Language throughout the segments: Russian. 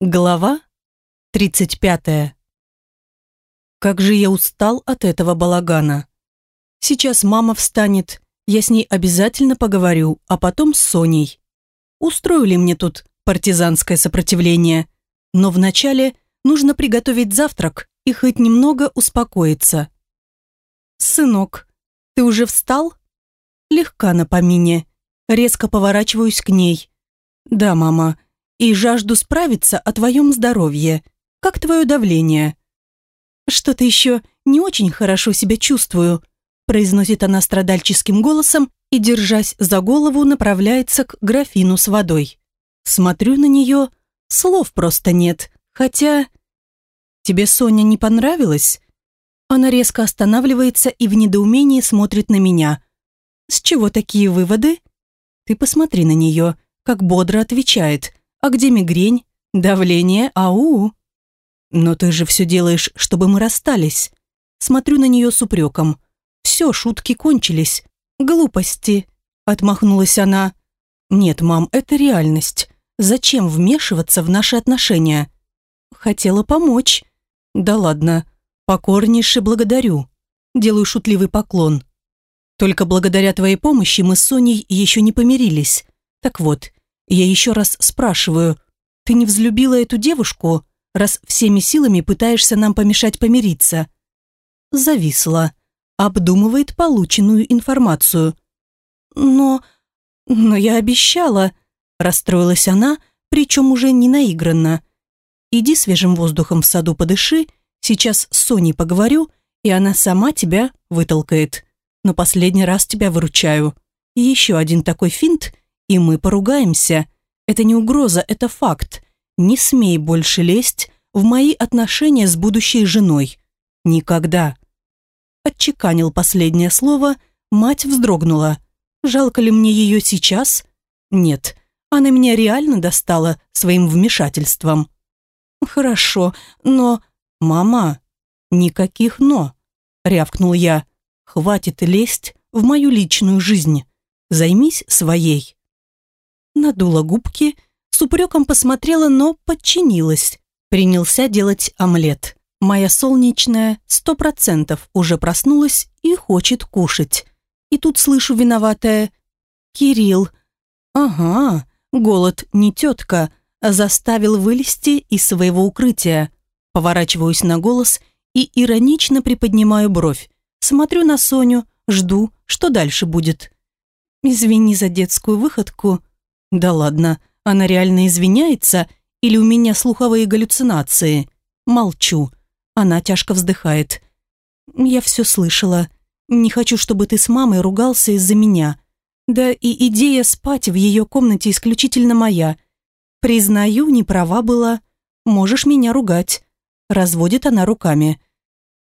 Глава 35. Как же я устал от этого балагана. Сейчас мама встанет, я с ней обязательно поговорю, а потом с Соней. Устрою ли мне тут партизанское сопротивление? Но вначале нужно приготовить завтрак и хоть немного успокоиться. «Сынок, ты уже встал?» Легка на помине. Резко поворачиваюсь к ней. «Да, мама» и жажду справиться о твоем здоровье. Как твое давление?» «Что-то еще не очень хорошо себя чувствую», произносит она страдальческим голосом и, держась за голову, направляется к графину с водой. Смотрю на нее, слов просто нет, хотя... «Тебе Соня не понравилась?» Она резко останавливается и в недоумении смотрит на меня. «С чего такие выводы?» «Ты посмотри на нее», как бодро отвечает. А где мигрень? Давление? Ау! Но ты же все делаешь, чтобы мы расстались. Смотрю на нее с упреком. Все, шутки кончились. Глупости. Отмахнулась она. Нет, мам, это реальность. Зачем вмешиваться в наши отношения? Хотела помочь. Да ладно. Покорнейше благодарю. Делаю шутливый поклон. Только благодаря твоей помощи мы с Соней еще не помирились. Так вот, я еще раз спрашиваю, ты не взлюбила эту девушку, раз всеми силами пытаешься нам помешать помириться? Зависла. Обдумывает полученную информацию. Но... но я обещала. Расстроилась она, причем уже не наигранно. Иди свежим воздухом в саду подыши, сейчас с Соней поговорю, и она сама тебя вытолкает. Но последний раз тебя выручаю. И еще один такой финт, и мы поругаемся. Это не угроза, это факт. Не смей больше лезть в мои отношения с будущей женой. Никогда. Отчеканил последнее слово, мать вздрогнула. Жалко ли мне ее сейчас? Нет, она меня реально достала своим вмешательством. Хорошо, но... Мама, никаких «но», рявкнул я. Хватит лезть в мою личную жизнь. Займись своей надула губки, с упреком посмотрела, но подчинилась. Принялся делать омлет. Моя солнечная сто процентов уже проснулась и хочет кушать. И тут слышу виноватая «Кирилл». «Ага, голод не тетка, заставил вылезти из своего укрытия». Поворачиваюсь на голос и иронично приподнимаю бровь. Смотрю на Соню, жду, что дальше будет. «Извини за детскую выходку», да ладно, она реально извиняется или у меня слуховые галлюцинации? Молчу. Она тяжко вздыхает. Я все слышала. Не хочу, чтобы ты с мамой ругался из-за меня. Да и идея спать в ее комнате исключительно моя. Признаю, не права была. Можешь меня ругать. Разводит она руками.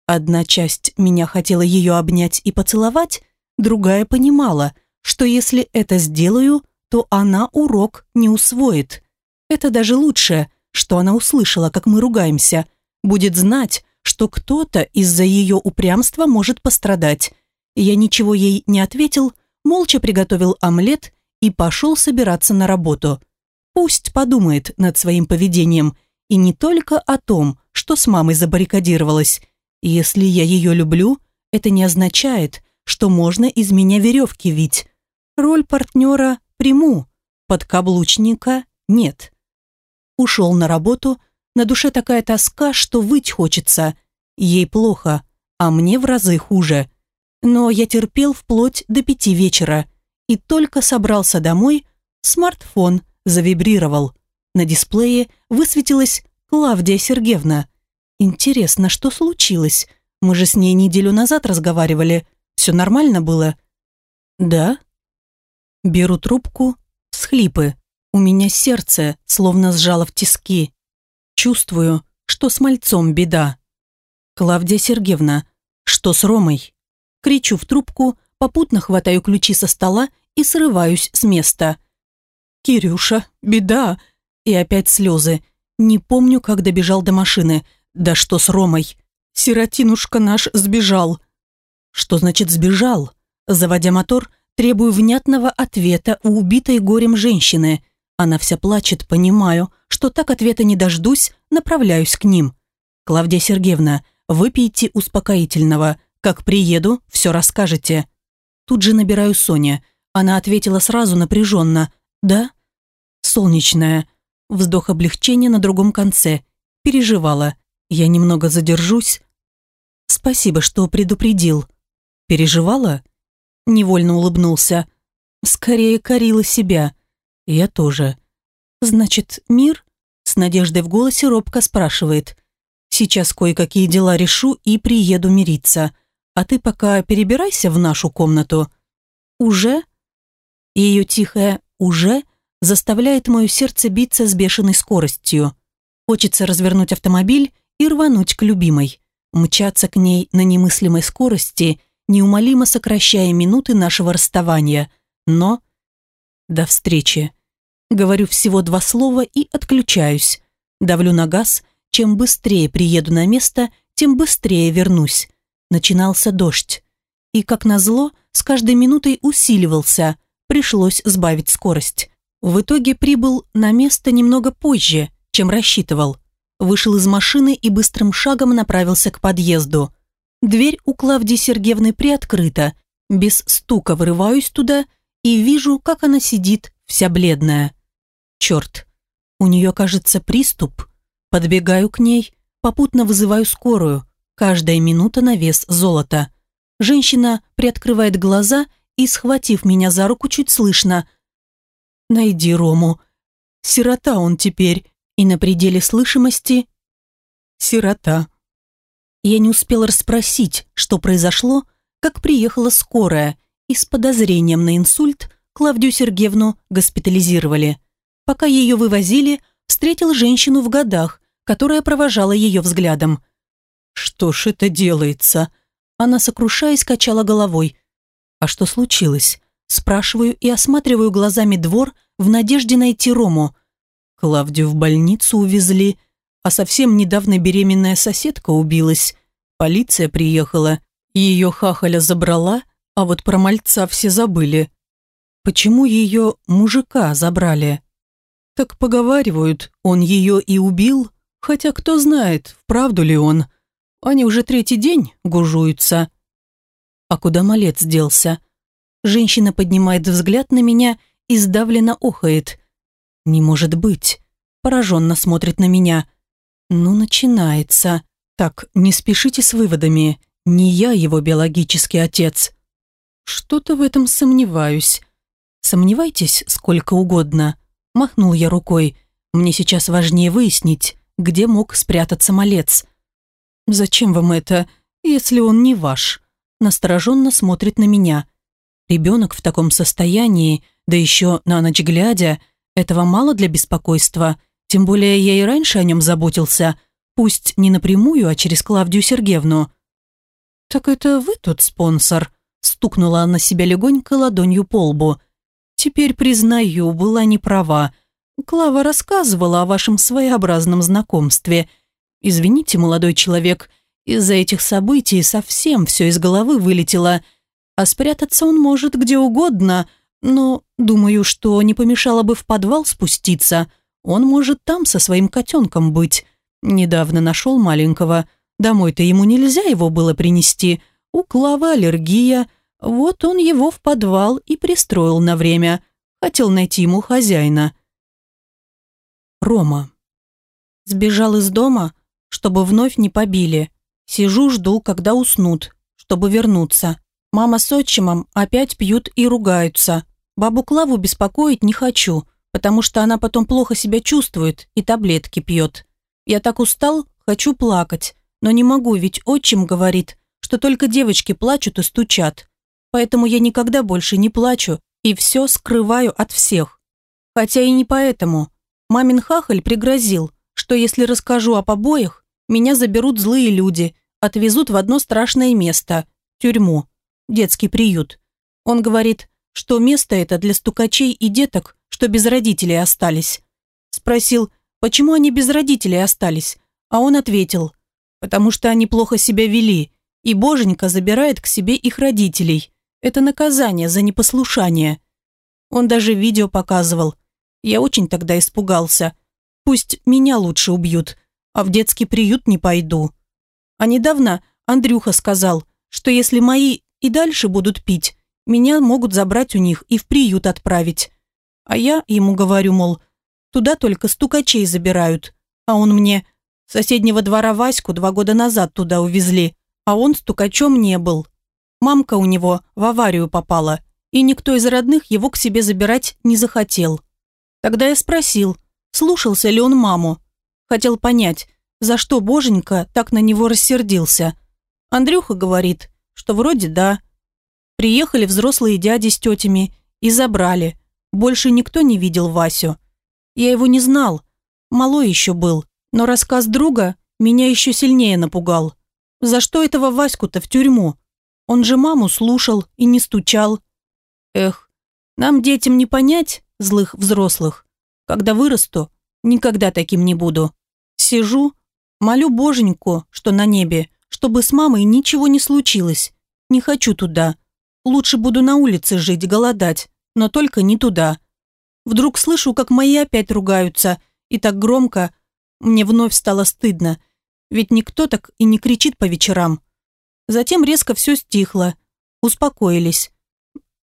Одна часть меня хотела ее обнять и поцеловать, другая понимала, что если это сделаю, то она урок не усвоит. Это даже лучше, что она услышала, как мы ругаемся. Будет знать, что кто-то из-за ее упрямства может пострадать. Я ничего ей не ответил, молча приготовил омлет и пошел собираться на работу. Пусть подумает над своим поведением и не только о том, что с мамой забаррикадировалась. Если я ее люблю, это не означает, что можно из меня веревки вить. Роль партнера приму, подкаблучника нет. Ушел на работу, на душе такая тоска, что выть хочется. Ей плохо, а мне в разы хуже. Но я терпел вплоть до пяти вечера, и только собрался домой, смартфон завибрировал. На дисплее высветилась Клавдия Сергеевна. Интересно, что случилось? Мы же с ней неделю назад разговаривали. Все нормально было? Да? Беру трубку, схлипы. У меня сердце словно сжало в тиски. Чувствую, что с мальцом беда. Клавдия Сергеевна, что с Ромой? Кричу в трубку, попутно хватаю ключи со стола и срываюсь с места. «Кирюша, беда!» И опять слезы. Не помню, как добежал до машины. Да что с Ромой? Сиротинушка наш сбежал. Что значит сбежал? Заводя мотор, Требую внятного ответа у убитой горем женщины. Она вся плачет, понимаю, что так ответа не дождусь, направляюсь к ним. «Клавдия Сергеевна, выпейте успокоительного. Как приеду, все расскажете». Тут же набираю Соня. Она ответила сразу напряженно. «Да?» «Солнечная». Вздох облегчения на другом конце. Переживала. Я немного задержусь. «Спасибо, что предупредил». «Переживала?» Невольно улыбнулся. Скорее корила себя. Я тоже. «Значит, мир?» С надеждой в голосе робко спрашивает. «Сейчас кое-какие дела решу и приеду мириться. А ты пока перебирайся в нашу комнату». «Уже?» Ее тихое «уже» заставляет мое сердце биться с бешеной скоростью. Хочется развернуть автомобиль и рвануть к любимой. Мчаться к ней на немыслимой скорости, неумолимо сокращая минуты нашего расставания. Но... До встречи. Говорю всего два слова и отключаюсь. Давлю на газ. Чем быстрее приеду на место, тем быстрее вернусь. Начинался дождь. И, как назло, с каждой минутой усиливался. Пришлось сбавить скорость. В итоге прибыл на место немного позже, чем рассчитывал. Вышел из машины и быстрым шагом направился к подъезду. Дверь у Клавдии Сергеевны приоткрыта. Без стука вырываюсь туда и вижу, как она сидит, вся бледная. Черт, у нее, кажется, приступ. Подбегаю к ней, попутно вызываю скорую. Каждая минута на вес золота. Женщина приоткрывает глаза и, схватив меня за руку, чуть слышно. «Найди Рому. Сирота он теперь, и на пределе слышимости «Сирота». Я не успела расспросить, что произошло, как приехала скорая, и с подозрением на инсульт Клавдию Сергеевну госпитализировали. Пока ее вывозили, встретил женщину в годах, которая провожала ее взглядом. «Что ж это делается?» Она, сокрушаясь, качала головой. «А что случилось?» Спрашиваю и осматриваю глазами двор в надежде найти Рому. Клавдию в больницу увезли, а совсем недавно беременная соседка убилась. Полиция приехала, ее хахаля забрала, а вот про мальца все забыли. Почему ее мужика забрали? Так поговаривают, он ее и убил, хотя кто знает, вправду ли он. Они уже третий день гужуются. А куда малец делся? Женщина поднимает взгляд на меня и сдавленно охает. «Не может быть!» Пораженно смотрит на меня. «Ну, начинается. Так, не спешите с выводами. Не я его биологический отец». «Что-то в этом сомневаюсь». «Сомневайтесь сколько угодно», – махнул я рукой. «Мне сейчас важнее выяснить, где мог спрятаться малец». «Зачем вам это, если он не ваш?» Настороженно смотрит на меня. Ребенок в таком состоянии, да еще на ночь глядя, этого мало для беспокойства. Тем более я и раньше о нем заботился, пусть не напрямую, а через Клавдию Сергеевну. «Так это вы тот спонсор?» Стукнула она себя легонько ладонью по лбу. «Теперь, признаю, была не права. Клава рассказывала о вашем своеобразном знакомстве. Извините, молодой человек, из-за этих событий совсем все из головы вылетело. А спрятаться он может где угодно, но думаю, что не помешало бы в подвал спуститься. Он может там со своим котенком быть. Недавно нашел маленького. Домой-то ему нельзя его было принести. У Клавы аллергия. Вот он его в подвал и пристроил на время. Хотел найти ему хозяина. Рома. Сбежал из дома, чтобы вновь не побили. Сижу, жду, когда уснут, чтобы вернуться. Мама с отчимом опять пьют и ругаются. Бабу Клаву беспокоить не хочу, потому что она потом плохо себя чувствует и таблетки пьет. Я так устал, хочу плакать, но не могу, ведь отчим говорит, что только девочки плачут и стучат. Поэтому я никогда больше не плачу и все скрываю от всех. Хотя и не поэтому. Мамин хахаль пригрозил, что если расскажу о побоях, меня заберут злые люди, отвезут в одно страшное место – тюрьму детский приют. Он говорит, что место это для стукачей и деток, что без родителей остались. Спросил, почему они без родителей остались, а он ответил, потому что они плохо себя вели, и боженька забирает к себе их родителей. Это наказание за непослушание. Он даже видео показывал. Я очень тогда испугался. Пусть меня лучше убьют, а в детский приют не пойду. А недавно Андрюха сказал, что если мои и дальше будут пить, меня могут забрать у них и в приют отправить. А я ему говорю, мол, туда только стукачей забирают. А он мне, соседнего двора Ваську два года назад туда увезли, а он стукачом не был. Мамка у него в аварию попала, и никто из родных его к себе забирать не захотел. Тогда я спросил, слушался ли он маму. Хотел понять, за что боженька так на него рассердился. Андрюха говорит, что вроде да. Приехали взрослые дяди с тетями и забрали. Больше никто не видел Васю. Я его не знал, малой еще был, но рассказ друга меня еще сильнее напугал. За что этого Ваську-то в тюрьму? Он же маму слушал и не стучал. Эх, нам детям не понять злых взрослых. Когда вырасту, никогда таким не буду. Сижу, молю боженьку, что на небе, чтобы с мамой ничего не случилось. Не хочу туда. Лучше буду на улице жить, голодать, но только не туда. Вдруг слышу, как мои опять ругаются, и так громко. Мне вновь стало стыдно, ведь никто так и не кричит по вечерам. Затем резко все стихло. Успокоились.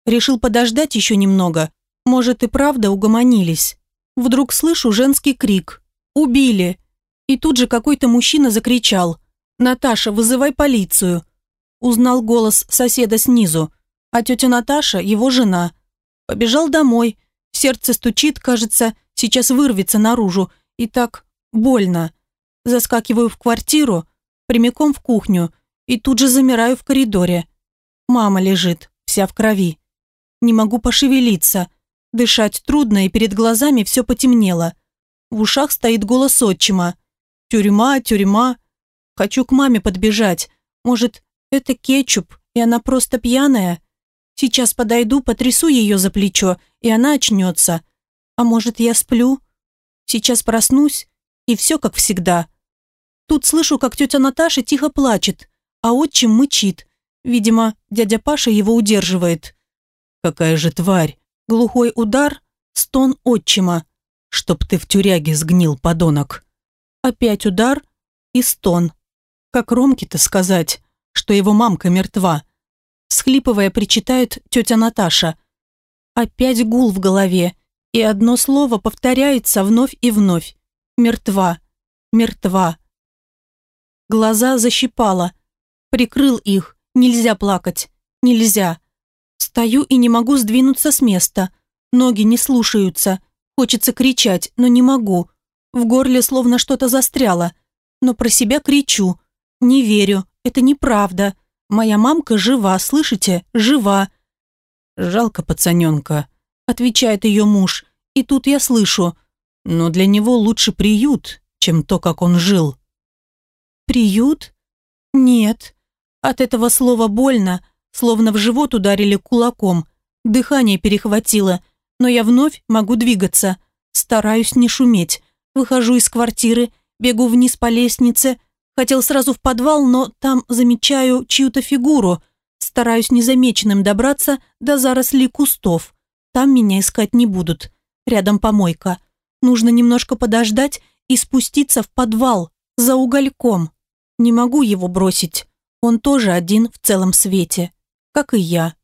Решил подождать еще немного. Может, и правда угомонились. Вдруг слышу женский крик. «Убили!» И тут же какой-то мужчина закричал. «Наташа, вызывай полицию!» Узнал голос соседа снизу, а тетя Наташа – его жена. Побежал домой. Сердце стучит, кажется, сейчас вырвется наружу. И так больно. Заскакиваю в квартиру, прямиком в кухню, и тут же замираю в коридоре. Мама лежит, вся в крови. Не могу пошевелиться. Дышать трудно, и перед глазами все потемнело. В ушах стоит голос отчима. «Тюрьма, тюрьма». Хочу к маме подбежать. Может, это кетчуп, и она просто пьяная? Сейчас подойду, потрясу ее за плечо, и она очнется. А может, я сплю? Сейчас проснусь, и все как всегда. Тут слышу, как тетя Наташа тихо плачет, а отчим мычит. Видимо, дядя Паша его удерживает. «Какая же тварь!» Глухой удар, стон отчима. «Чтоб ты в тюряге сгнил, подонок!» Опять удар и стон. Как Ромке-то сказать, что его мамка мертва? Схлипывая, причитает тетя Наташа. Опять гул в голове, и одно слово повторяется вновь и вновь. Мертва, мертва. Глаза защипала. Прикрыл их. Нельзя плакать. Нельзя. Стою и не могу сдвинуться с места. Ноги не слушаются. Хочется кричать, но не могу. В горле словно что-то застряло. Но про себя кричу. Не верю. Это неправда. Моя мамка жива, слышите? Жива. Жалко пацаненка, отвечает ее муж. И тут я слышу. Но для него лучше приют, чем то, как он жил. Приют? Нет. От этого слова больно, словно в живот ударили кулаком. Дыхание перехватило, но я вновь могу двигаться. Стараюсь не шуметь. Выхожу из квартиры, бегу вниз по лестнице. Хотел сразу в подвал, но там замечаю чью-то фигуру. Стараюсь незамеченным добраться до зарослей кустов. Там меня искать не будут. Рядом помойка. Нужно немножко подождать и спуститься в подвал за угольком. Не могу его бросить. Он тоже один в целом свете, как и я.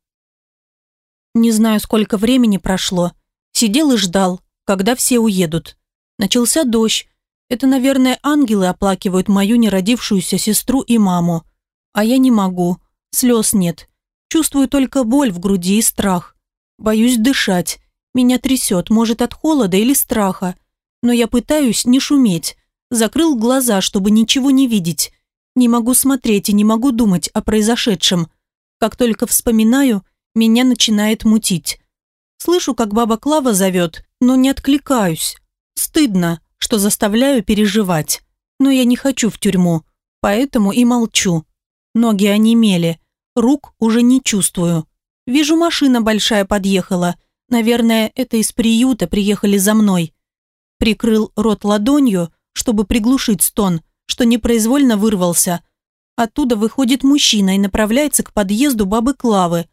Не знаю, сколько времени прошло. Сидел и ждал, когда все уедут. Начался дождь. Это, наверное, ангелы оплакивают мою неродившуюся сестру и маму. А я не могу. Слез нет. Чувствую только боль в груди и страх. Боюсь дышать. Меня трясет, может, от холода или страха. Но я пытаюсь не шуметь. Закрыл глаза, чтобы ничего не видеть. Не могу смотреть и не могу думать о произошедшем. Как только вспоминаю, меня начинает мутить. Слышу, как баба Клава зовет, но не откликаюсь. Стыдно, что заставляю переживать. Но я не хочу в тюрьму, поэтому и молчу. Ноги онемели, рук уже не чувствую. Вижу, машина большая подъехала. Наверное, это из приюта приехали за мной. Прикрыл рот ладонью, чтобы приглушить стон – что непроизвольно вырвался. Оттуда выходит мужчина и направляется к подъезду бабы Клавы.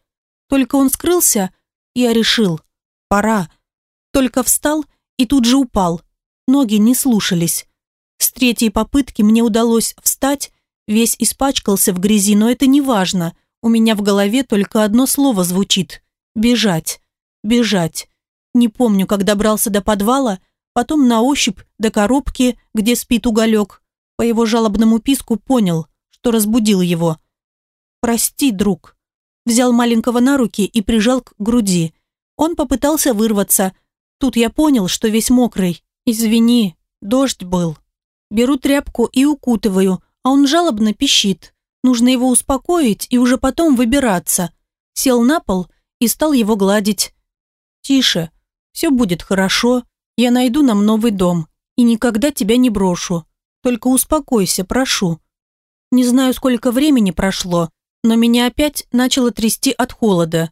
Только он скрылся, я решил, пора. Только встал и тут же упал. Ноги не слушались. С третьей попытки мне удалось встать, весь испачкался в грязи, но это не важно. У меня в голове только одно слово звучит. Бежать. Бежать. Не помню, как добрался до подвала, потом на ощупь до коробки, где спит уголек. По его жалобному писку понял, что разбудил его. «Прости, друг». Взял маленького на руки и прижал к груди. Он попытался вырваться. Тут я понял, что весь мокрый. «Извини, дождь был». Беру тряпку и укутываю, а он жалобно пищит. Нужно его успокоить и уже потом выбираться. Сел на пол и стал его гладить. «Тише, все будет хорошо. Я найду нам новый дом и никогда тебя не брошу. Только успокойся, прошу». Не знаю, сколько времени прошло, но меня опять начало трясти от холода.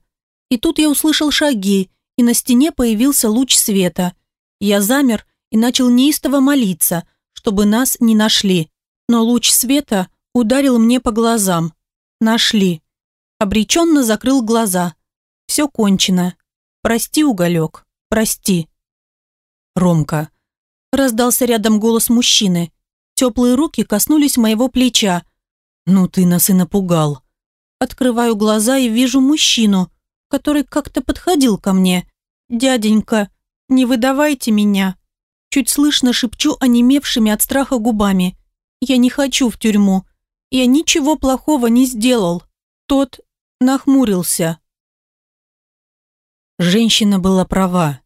И тут я услышал шаги, и на стене появился луч света. Я замер и начал неистово молиться, чтобы нас не нашли. Но луч света ударил мне по глазам. Нашли. Обреченно закрыл глаза. Все кончено. Прости, уголек, прости. Ромка. Раздался рядом голос мужчины. Теплые руки коснулись моего плеча. «Ну ты нас и напугал». Открываю глаза и вижу мужчину, который как-то подходил ко мне. «Дяденька, не выдавайте меня». Чуть слышно шепчу онемевшими от страха губами. «Я не хочу в тюрьму. Я ничего плохого не сделал». Тот нахмурился. Женщина была права.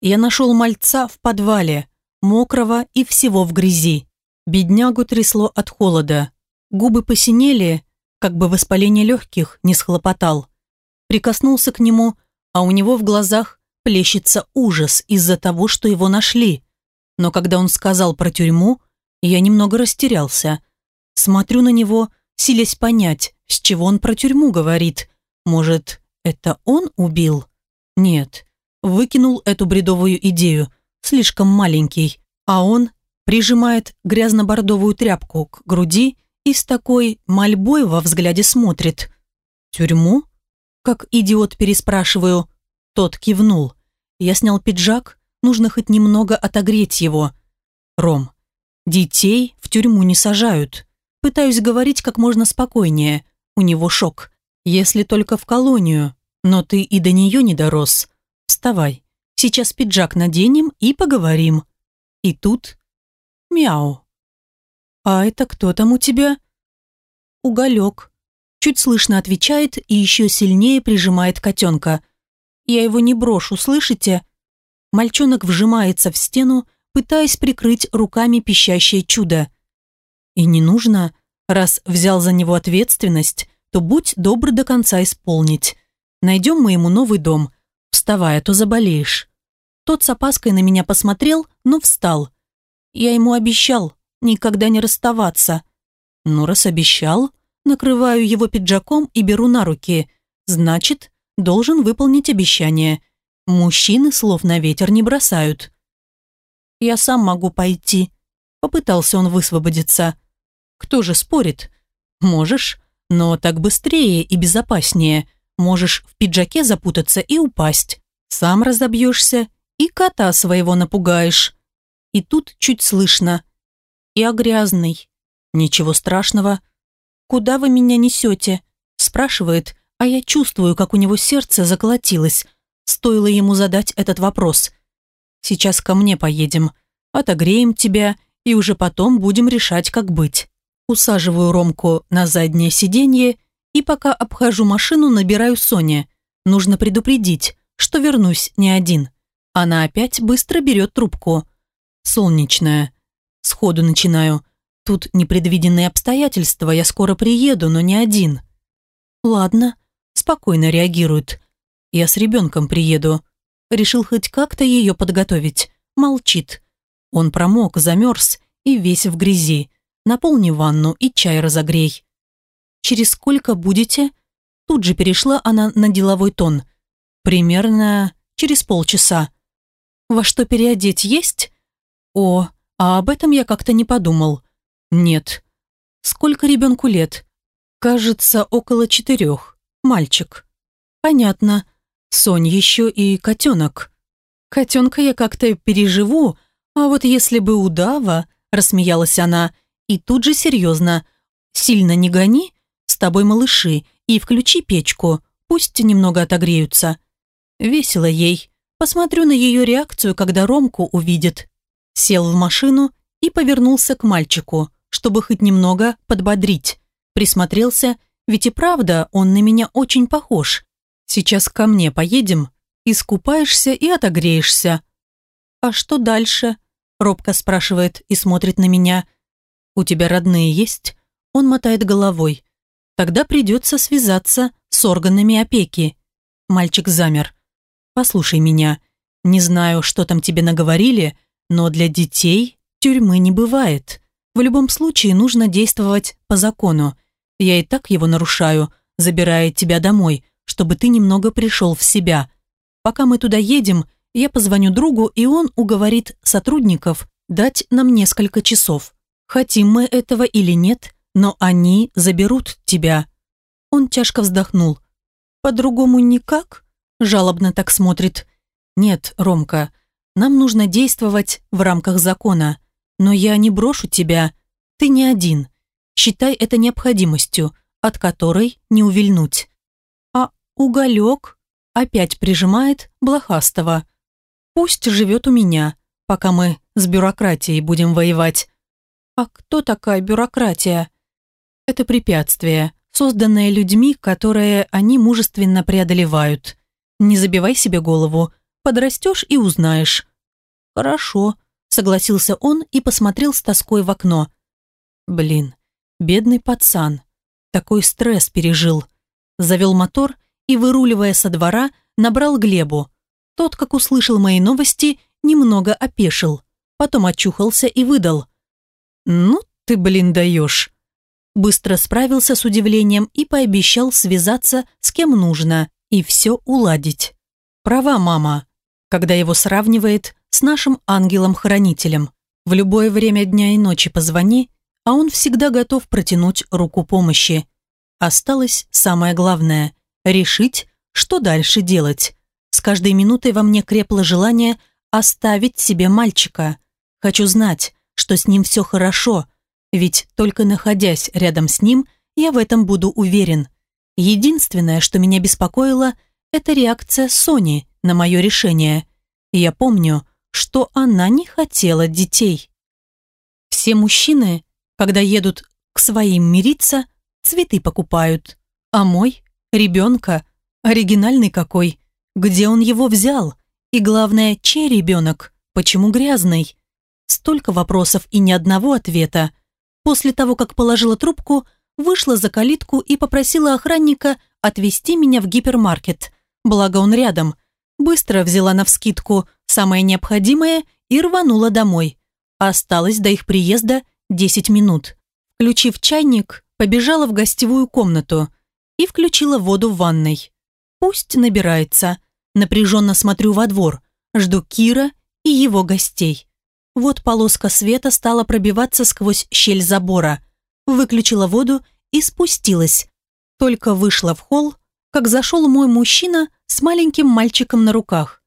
Я нашел мальца в подвале, мокрого и всего в грязи. Беднягу трясло от холода. Губы посинели, как бы воспаление легких не схлопотал. Прикоснулся к нему, а у него в глазах плещется ужас из-за того, что его нашли. Но когда он сказал про тюрьму, я немного растерялся. Смотрю на него, силясь понять, с чего он про тюрьму говорит. Может, это он убил? Нет, выкинул эту бредовую идею, слишком маленький, а он прижимает грязно-бордовую тряпку к груди и с такой мольбой во взгляде смотрит. «Тюрьму?» Как идиот переспрашиваю. Тот кивнул. Я снял пиджак, нужно хоть немного отогреть его. «Ром, детей в тюрьму не сажают». Пытаюсь говорить как можно спокойнее. У него шок. Если только в колонию. Но ты и до нее не дорос. Вставай. Сейчас пиджак наденем и поговорим. И тут... Мяу. А это кто там у тебя? Уголек. Чуть слышно отвечает и еще сильнее прижимает котенка. Я его не брошу, слышите? Мальчонок вжимается в стену, пытаясь прикрыть руками пищащее чудо. И не нужно, раз взял за него ответственность, то будь добр до конца исполнить. Найдем мы ему новый дом. Вставай, а то заболеешь». Тот с опаской на меня посмотрел, но встал. Я ему обещал никогда не расставаться. Ну, раз обещал, накрываю его пиджаком и беру на руки. Значит, должен выполнить обещание. Мужчины слов на ветер не бросают. «Я сам могу пойти», — попытался он высвободиться. «Кто же спорит?» «Можешь, но так быстрее и безопаснее. Можешь в пиджаке запутаться и упасть. Сам разобьешься и кота своего напугаешь. И тут чуть слышно. Я грязный. Ничего страшного. Куда вы меня несете? Спрашивает, а я чувствую, как у него сердце заколотилось. Стоило ему задать этот вопрос. Сейчас ко мне поедем. Отогреем тебя и уже потом будем решать, как быть. Усаживаю Ромку на заднее сиденье и пока обхожу машину, набираю Соне. Нужно предупредить, что вернусь не один. Она опять быстро берет трубку. Солнечная. Сходу начинаю. Тут непредвиденные обстоятельства, я скоро приеду, но не один. Ладно, спокойно реагирует. Я с ребенком приеду. Решил хоть как-то ее подготовить. Молчит. Он промок, замерз и весь в грязи. Наполни ванну и чай разогрей. «Через сколько будете?» Тут же перешла она на деловой тон. «Примерно через полчаса». «Во что переодеть есть?» «О, а об этом я как-то не подумал». «Нет». «Сколько ребенку лет?» «Кажется, около четырех. Мальчик». «Понятно. Сонь еще и котенок». Котенка я как-то переживу, а вот если бы удава, рассмеялась она, и тут же серьезно. Сильно не гони, с тобой малыши, и включи печку, пусть немного отогреются. Весело ей. Посмотрю на ее реакцию, когда Ромку увидит. Сел в машину и повернулся к мальчику, чтобы хоть немного подбодрить. Присмотрелся, ведь и правда он на меня очень похож. Сейчас ко мне поедем, искупаешься и отогреешься. «А что дальше?» – робко спрашивает и смотрит на меня. «У тебя родные есть?» Он мотает головой. «Тогда придется связаться с органами опеки». Мальчик замер. «Послушай меня. Не знаю, что там тебе наговорили, но для детей тюрьмы не бывает. В любом случае нужно действовать по закону. Я и так его нарушаю, забирая тебя домой, чтобы ты немного пришел в себя. Пока мы туда едем, я позвоню другу, и он уговорит сотрудников дать нам несколько часов. Хотим мы этого или нет, но они заберут тебя». Он тяжко вздохнул. «По-другому никак?» Жалобно так смотрит. «Нет, Ромка, нам нужно действовать в рамках закона. Но я не брошу тебя. Ты не один. Считай это необходимостью, от которой не увильнуть». «А уголек?» Опять прижимает Блохастова. Пусть живет у меня, пока мы с бюрократией будем воевать. А кто такая бюрократия? Это препятствие, созданное людьми, которые они мужественно преодолевают. Не забивай себе голову, подрастешь и узнаешь. Хорошо, согласился он и посмотрел с тоской в окно. Блин, бедный пацан. Такой стресс пережил. Завел мотор и, выруливая со двора, набрал Глебу. Тот, как услышал мои новости, немного опешил. Потом очухался и выдал. «Ну ты, блин, даешь!» Быстро справился с удивлением и пообещал связаться с кем нужно и все уладить. Права мама, когда его сравнивает с нашим ангелом-хранителем. В любое время дня и ночи позвони, а он всегда готов протянуть руку помощи. Осталось самое главное – решить, что дальше делать. С каждой минутой во мне крепло желание оставить себе мальчика. Хочу знать, что с ним все хорошо, ведь только находясь рядом с ним, я в этом буду уверен. Единственное, что меня беспокоило, это реакция Сони на мое решение. Я помню, что она не хотела детей. Все мужчины, когда едут к своим мириться, цветы покупают, а мой, ребенка, оригинальный какой, где он его взял? И главное, чей ребенок? Почему грязный? Столько вопросов и ни одного ответа. После того, как положила трубку, вышла за калитку и попросила охранника отвезти меня в гипермаркет. Благо он рядом. Быстро взяла навскидку самое необходимое и рванула домой. Осталось до их приезда 10 минут. Включив чайник, побежала в гостевую комнату и включила воду в ванной. Пусть набирается. Напряженно смотрю во двор. Жду Кира и его гостей. Вот полоска света стала пробиваться сквозь щель забора. Выключила воду и спустилась. Только вышла в холл, как зашел мой мужчина с маленьким мальчиком на руках.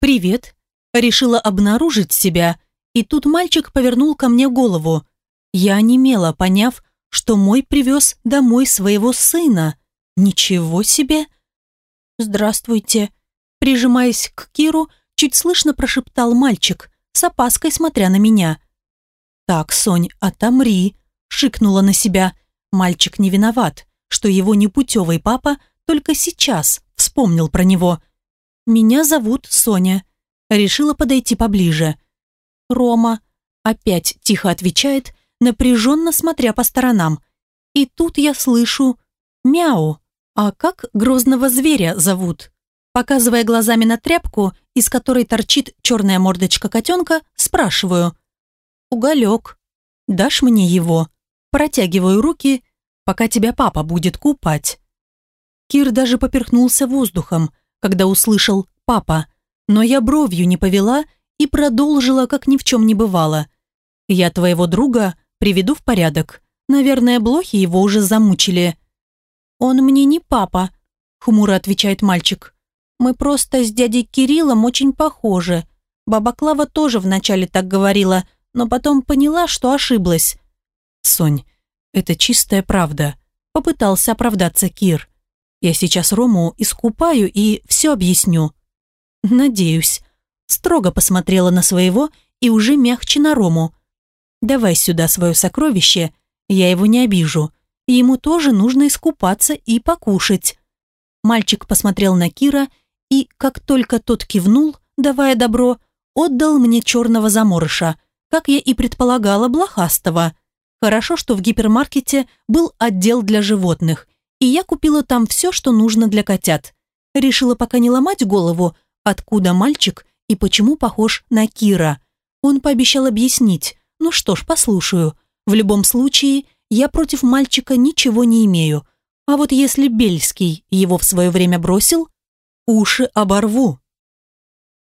«Привет». Решила обнаружить себя, и тут мальчик повернул ко мне голову. Я онемела, поняв, что мой привез домой своего сына. Ничего себе! «Здравствуйте», прижимаясь к Киру, чуть слышно прошептал мальчик, с опаской смотря на меня. «Так, Сонь, отомри», — шикнула на себя. Мальчик не виноват, что его непутевый папа только сейчас вспомнил про него. «Меня зовут Соня». Решила подойти поближе. «Рома», — опять тихо отвечает, напряженно смотря по сторонам. И тут я слышу «мяу». «А как грозного зверя зовут?» Показывая глазами на тряпку, из которой торчит черная мордочка котенка, спрашиваю. «Уголек, дашь мне его?» Протягиваю руки, пока тебя папа будет купать. Кир даже поперхнулся воздухом, когда услышал «папа», но я бровью не повела и продолжила, как ни в чем не бывало. «Я твоего друга приведу в порядок. Наверное, блохи его уже замучили». «Он мне не папа», — хмуро отвечает мальчик. Мы просто с дядей Кириллом очень похожи. Баба Клава тоже вначале так говорила, но потом поняла, что ошиблась. Сонь, это чистая правда. Попытался оправдаться Кир. Я сейчас Рому искупаю и все объясню. Надеюсь. Строго посмотрела на своего и уже мягче на Рому. Давай сюда свое сокровище, я его не обижу. Ему тоже нужно искупаться и покушать. Мальчик посмотрел на Кира и, как только тот кивнул, давая добро, отдал мне черного заморыша, как я и предполагала, блохастого. Хорошо, что в гипермаркете был отдел для животных, и я купила там все, что нужно для котят. Решила пока не ломать голову, откуда мальчик и почему похож на Кира. Он пообещал объяснить. Ну что ж, послушаю. В любом случае, я против мальчика ничего не имею. А вот если Бельский его в свое время бросил, уши оборву.